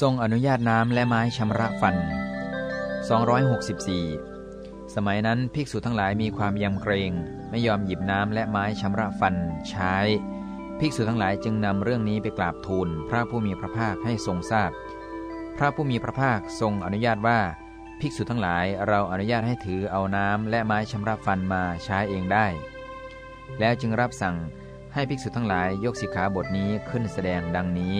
ทรงอนุญาตน้ำและไม้ชำระฟัน 264 สมัยนั้นภิกษุทั้งหลายมีความยำเกรง ไม่ยอมหยิบน้ำและไม้ชำระฟันใช้ ภิกษุทั้งหลายจึงนำเรื่องนี้ไปกราบทูลพระผู้มีพระภาคให้ทรงทราบพพระผู้มีพระภาคทรงอนุญาตว่า ภิกษุทั้งหลายเราอนุญาตให้ถือเอาน้ำและไม้ชำระฟันมาใช้เองได้ แล้วจึงรับสั่งให้ภิกษุทั้งหลายยกสิกขาบทนี้ขึ้นแสดงดังนี้